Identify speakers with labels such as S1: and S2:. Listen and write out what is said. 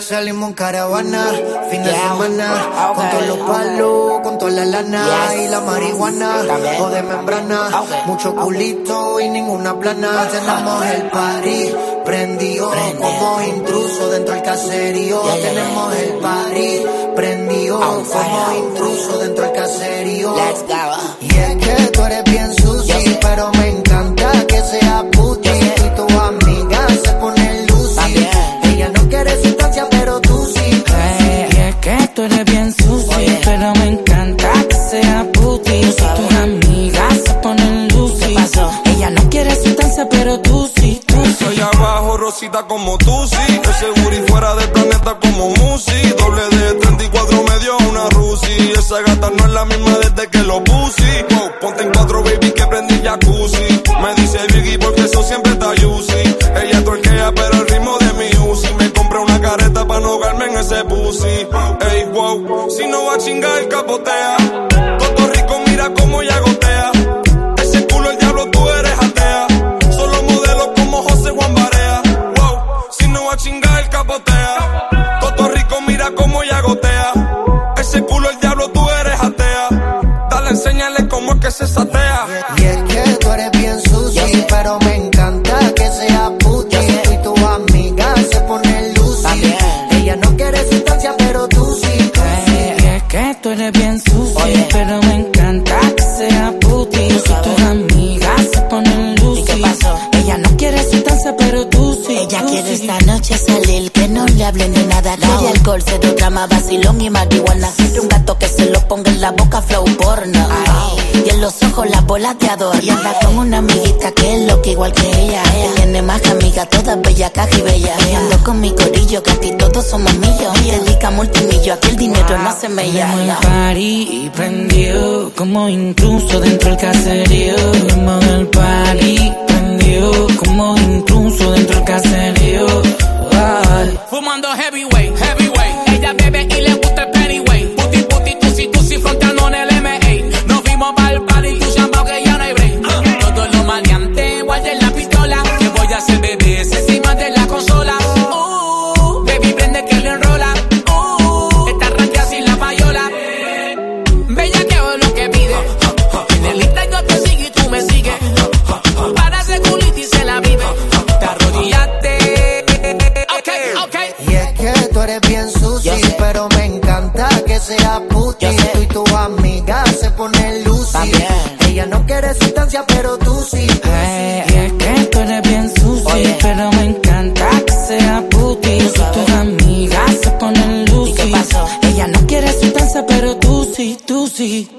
S1: Salimos en caravana, fin de semana, con todos los palos, con toda la lana y la marihuana, o de membrana, mucho culito y ninguna plana. Tenemos el party prendido, como intruso dentro del caserío. Tenemos el party prendido, como intruso dentro del caserío. Y es Y
S2: tus amigas se ponen lucy. Ella no quiere sustancia, pero tú sí, tú sí.
S3: Soy abajo, rosita como tú, sí. Ese y fuera del planeta como Musi. Doble de 34 me dio una Rusi. Esa gata no es la misma desde que lo puse. Wow, ponte en cuatro, baby, que prendí jacuzzi. Me dice Biggie porque eso siempre está juicy. Ella torquea, pero el ritmo de mi Uzi. Me compré una careta para no ahogarme en ese pussy. Ey, wow, si no va a chingar, capotea. Dale, enséñale cómo es que se satea.
S1: Y es que tú eres bien sucio, pero me encanta que sea puti. Tú y tu amiga se pone lucy. Ella no quiere sustancia, pero tú sí. tú sí.
S2: Y es que tú eres bien sucio,
S4: salir, que no le hablen de nada. Quiere alcohol, cero drama, vacilón y marihuana. Quiere un gato que se lo ponga en la boca, flow porno. Y en los ojos las bolas de adorno. Y anda con una amiguita que es loca igual que ella. Ella tiene más que amiga, todas bellas, caja y bella. Y ando con mi corillo, que aquí todos somos millos. Y dedica multimillo, aquí el dinero no se me llama.
S2: party prendió como intruso dentro del caserío. Tenemos el party
S5: Commander Heavyweight.
S1: Eres bien sucio, pero me encanta que sea puti. Tú y tu amiga se pone lucy. Ella no quiere sustancia, pero tú sí.
S2: Ay, y es que tú eres bien sucio, pero me encanta que sea puti.